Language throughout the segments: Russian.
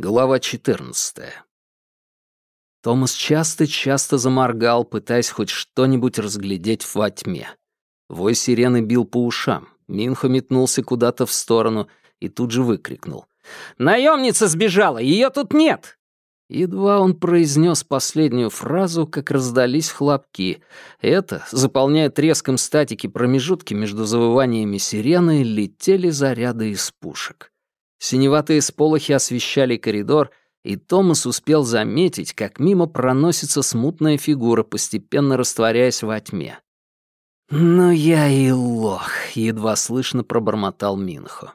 Глава 14. Томас часто-часто заморгал, пытаясь хоть что-нибудь разглядеть во тьме. Вой сирены бил по ушам. Минхо метнулся куда-то в сторону и тут же выкрикнул. «Наемница сбежала! Ее тут нет!» Едва он произнес последнюю фразу, как раздались хлопки. Это, заполняя треском статики промежутки между завываниями сирены, летели заряды из пушек. Синеватые сполохи освещали коридор, и Томас успел заметить, как мимо проносится смутная фигура, постепенно растворяясь во тьме. «Ну я и лох», — едва слышно пробормотал Минхо.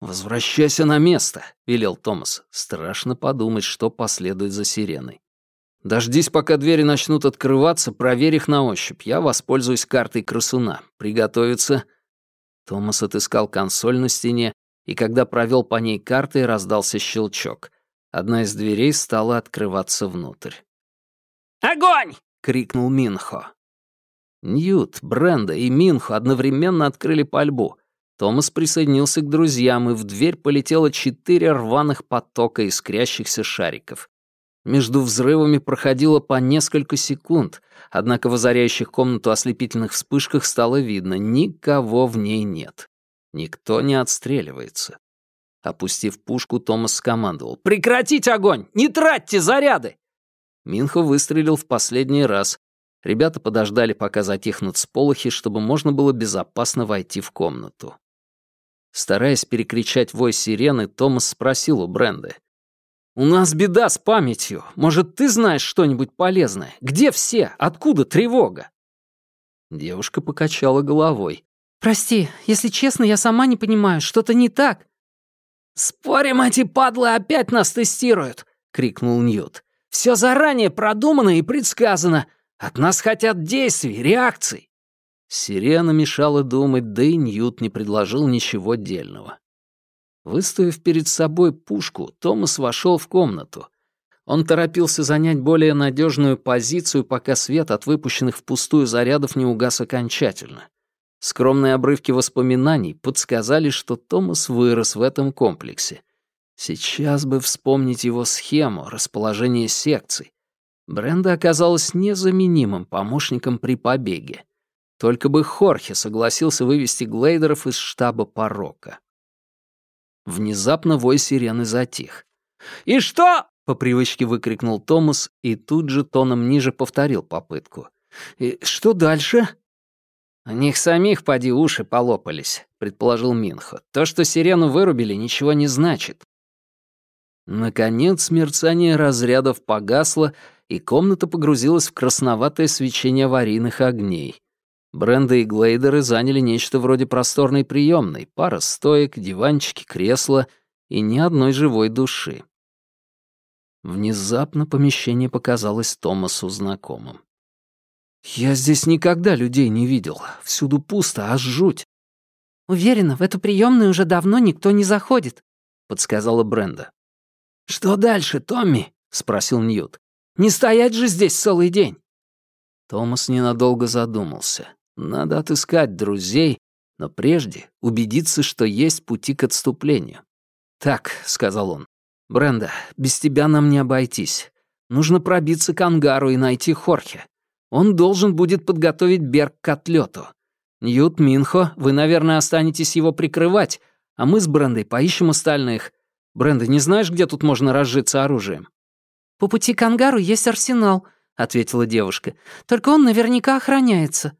«Возвращайся на место», — велел Томас. Страшно подумать, что последует за сиреной. «Дождись, пока двери начнут открываться, проверь их на ощупь. Я воспользуюсь картой красуна. Приготовиться». Томас отыскал консоль на стене и когда провел по ней картой, раздался щелчок. Одна из дверей стала открываться внутрь. «Огонь!» — крикнул Минхо. Ньют, Бренда и Минхо одновременно открыли пальбу. Томас присоединился к друзьям, и в дверь полетело четыре рваных потока искрящихся шариков. Между взрывами проходило по несколько секунд, однако в озаряющих комнату ослепительных вспышках стало видно, никого в ней нет. Никто не отстреливается. Опустив пушку, Томас скомандовал. «Прекратить огонь! Не тратьте заряды!» Минхо выстрелил в последний раз. Ребята подождали, пока затихнут сполохи, чтобы можно было безопасно войти в комнату. Стараясь перекричать вой сирены, Томас спросил у Бренды. «У нас беда с памятью. Может, ты знаешь что-нибудь полезное? Где все? Откуда тревога?» Девушка покачала головой. «Прости, если честно, я сама не понимаю, что-то не так». «Спорим, эти падлы опять нас тестируют!» — крикнул Ньют. «Все заранее продумано и предсказано. От нас хотят действий, реакций». Сирена мешала думать, да и Ньют не предложил ничего дельного. Выставив перед собой пушку, Томас вошел в комнату. Он торопился занять более надежную позицию, пока свет от выпущенных впустую зарядов не угас окончательно. Скромные обрывки воспоминаний подсказали, что Томас вырос в этом комплексе. Сейчас бы вспомнить его схему, расположение секций. Бренда оказалась незаменимым помощником при побеге. Только бы Хорхе согласился вывести глейдеров из штаба порока. Внезапно вой сирены затих. «И что?» — по привычке выкрикнул Томас и тут же тоном ниже повторил попытку. «И что дальше?» «У них самих поди уши полопались», — предположил Минхо. «То, что сирену вырубили, ничего не значит». Наконец мерцание разрядов погасло, и комната погрузилась в красноватое свечение аварийных огней. Бренда и Глейдеры заняли нечто вроде просторной приемной, пара стоек, диванчики, кресла и ни одной живой души. Внезапно помещение показалось Томасу знакомым. «Я здесь никогда людей не видел. Всюду пусто, аж жуть». «Уверена, в эту приемную уже давно никто не заходит», — подсказала Бренда. «Что дальше, Томми?» — спросил Ньют. «Не стоять же здесь целый день». Томас ненадолго задумался. Надо отыскать друзей, но прежде убедиться, что есть пути к отступлению. «Так», — сказал он, — «Бренда, без тебя нам не обойтись. Нужно пробиться к ангару и найти Хорхе. Он должен будет подготовить Берг к отлету. Ньют Минхо, вы, наверное, останетесь его прикрывать, а мы с Брендой поищем остальных. Бренда, не знаешь, где тут можно разжиться оружием?» «По пути к ангару есть арсенал», — ответила девушка. «Только он наверняка охраняется».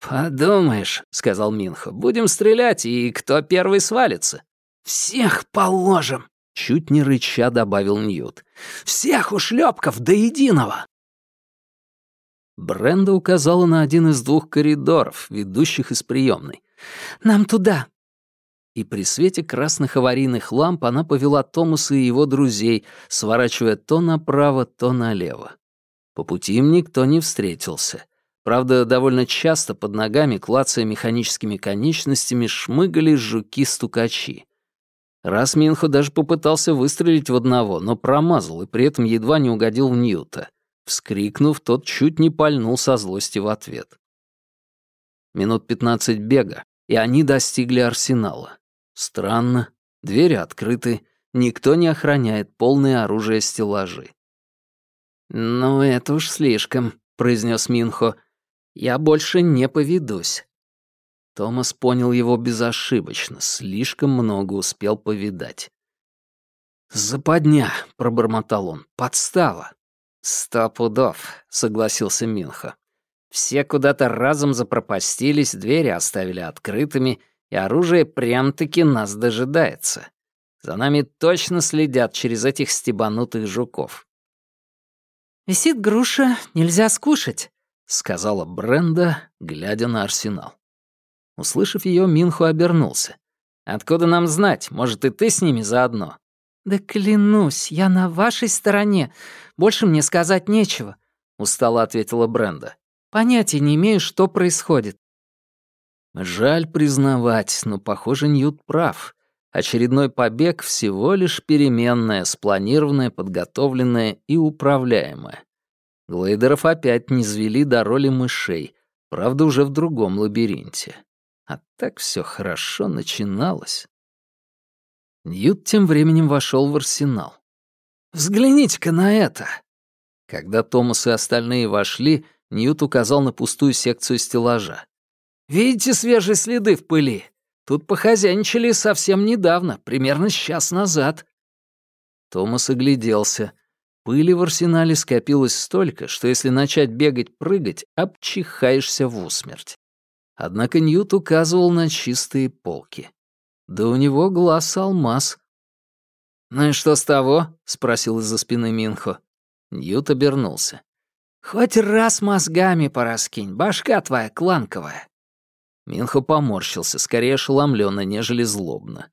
«Подумаешь», — сказал Минхо, — «будем стрелять, и кто первый свалится?» «Всех положим», — чуть не рыча добавил Ньют. «Всех ушлепков до единого!» Бренда указала на один из двух коридоров, ведущих из приемной. «Нам туда!» И при свете красных аварийных ламп она повела Томаса и его друзей, сворачивая то направо, то налево. По пути им никто не встретился. Правда, довольно часто под ногами, клацая механическими конечностями, шмыгали жуки-стукачи. Раз Минхо даже попытался выстрелить в одного, но промазал и при этом едва не угодил в Ньюта — Вскрикнув, тот чуть не пальнул со злости в ответ. Минут пятнадцать бега, и они достигли арсенала. Странно, двери открыты, никто не охраняет полные оружия стеллажи. «Ну, это уж слишком», — произнес Минхо. «Я больше не поведусь». Томас понял его безошибочно, слишком много успел повидать. «Западня», — пробормотал он, — «подстава». «Сто пудов», — согласился Минхо. «Все куда-то разом запропастились, двери оставили открытыми, и оружие прям-таки нас дожидается. За нами точно следят через этих стебанутых жуков». «Висит груша, нельзя скушать», — сказала Бренда, глядя на арсенал. Услышав ее, Минху обернулся. «Откуда нам знать? Может, и ты с ними заодно?» «Да клянусь, я на вашей стороне. Больше мне сказать нечего», — устало ответила Бренда. «Понятия не имею, что происходит». Жаль признавать, но, похоже, Ньют прав. Очередной побег — всего лишь переменная, спланированная, подготовленная и управляемая. Глейдеров опять не звели до роли мышей, правда, уже в другом лабиринте. А так все хорошо начиналось. Ньют тем временем вошел в арсенал. «Взгляните-ка на это!» Когда Томас и остальные вошли, Ньют указал на пустую секцию стеллажа. «Видите свежие следы в пыли? Тут похозяйничали совсем недавно, примерно час назад». Томас огляделся. Пыли в арсенале скопилось столько, что если начать бегать-прыгать, обчихаешься в усмерть. Однако Ньют указывал на чистые полки. Да у него глаз алмаз. «Ну и что с того?» — спросил из-за спины Минхо. Ньют обернулся. «Хоть раз мозгами пораскинь, башка твоя кланковая». Минхо поморщился, скорее ошеломленно, нежели злобно.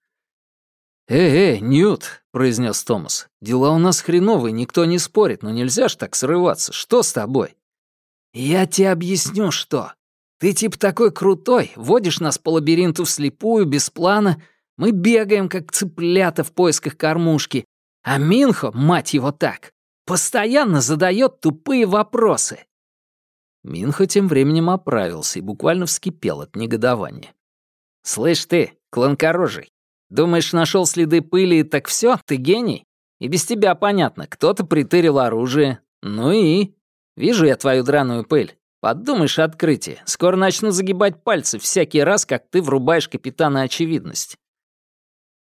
«Эй, эй, Ньют!» — произнес Томас. «Дела у нас хреновые, никто не спорит, но нельзя ж так срываться. Что с тобой?» «Я тебе объясню, что. Ты типа такой крутой, водишь нас по лабиринту вслепую, без плана. Мы бегаем, как цыплята в поисках кормушки. А Минхо, мать его так, постоянно задает тупые вопросы. Минхо тем временем оправился и буквально вскипел от негодования. «Слышь ты, кланкорожий, думаешь, нашел следы пыли, так все, ты гений? И без тебя понятно, кто-то притырил оружие. Ну и? Вижу я твою драную пыль. Подумаешь, открытие. Скоро начну загибать пальцы всякий раз, как ты врубаешь капитана очевидность.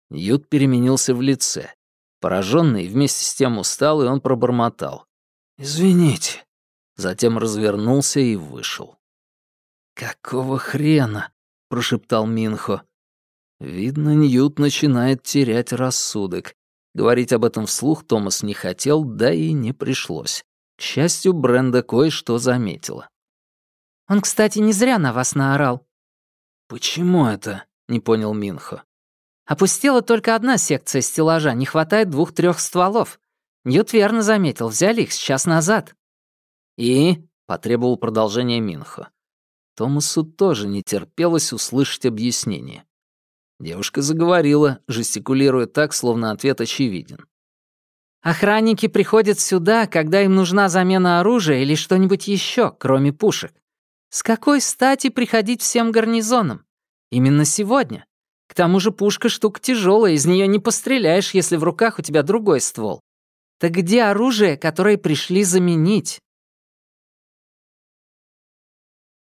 Ют переменился в лице. Пораженный вместе с тем усталый, он пробормотал. «Извините». Затем развернулся и вышел. «Какого хрена?» — прошептал Минхо. Видно, Ньют начинает терять рассудок. Говорить об этом вслух Томас не хотел, да и не пришлось. К счастью, Бренда кое-что заметила. «Он, кстати, не зря на вас наорал». «Почему это?» — не понял Минхо. «Опустела только одна секция стеллажа, не хватает двух-трех стволов. Ньют верно заметил, взяли их сейчас назад». «И?» — потребовал продолжения Минхо. Томасу тоже не терпелось услышать объяснение. Девушка заговорила, жестикулируя так, словно ответ очевиден. Охранники приходят сюда, когда им нужна замена оружия или что-нибудь еще, кроме пушек. С какой стати приходить всем гарнизонам? Именно сегодня. К тому же пушка штука тяжелая, из нее не постреляешь, если в руках у тебя другой ствол. Так где оружие, которое пришли заменить?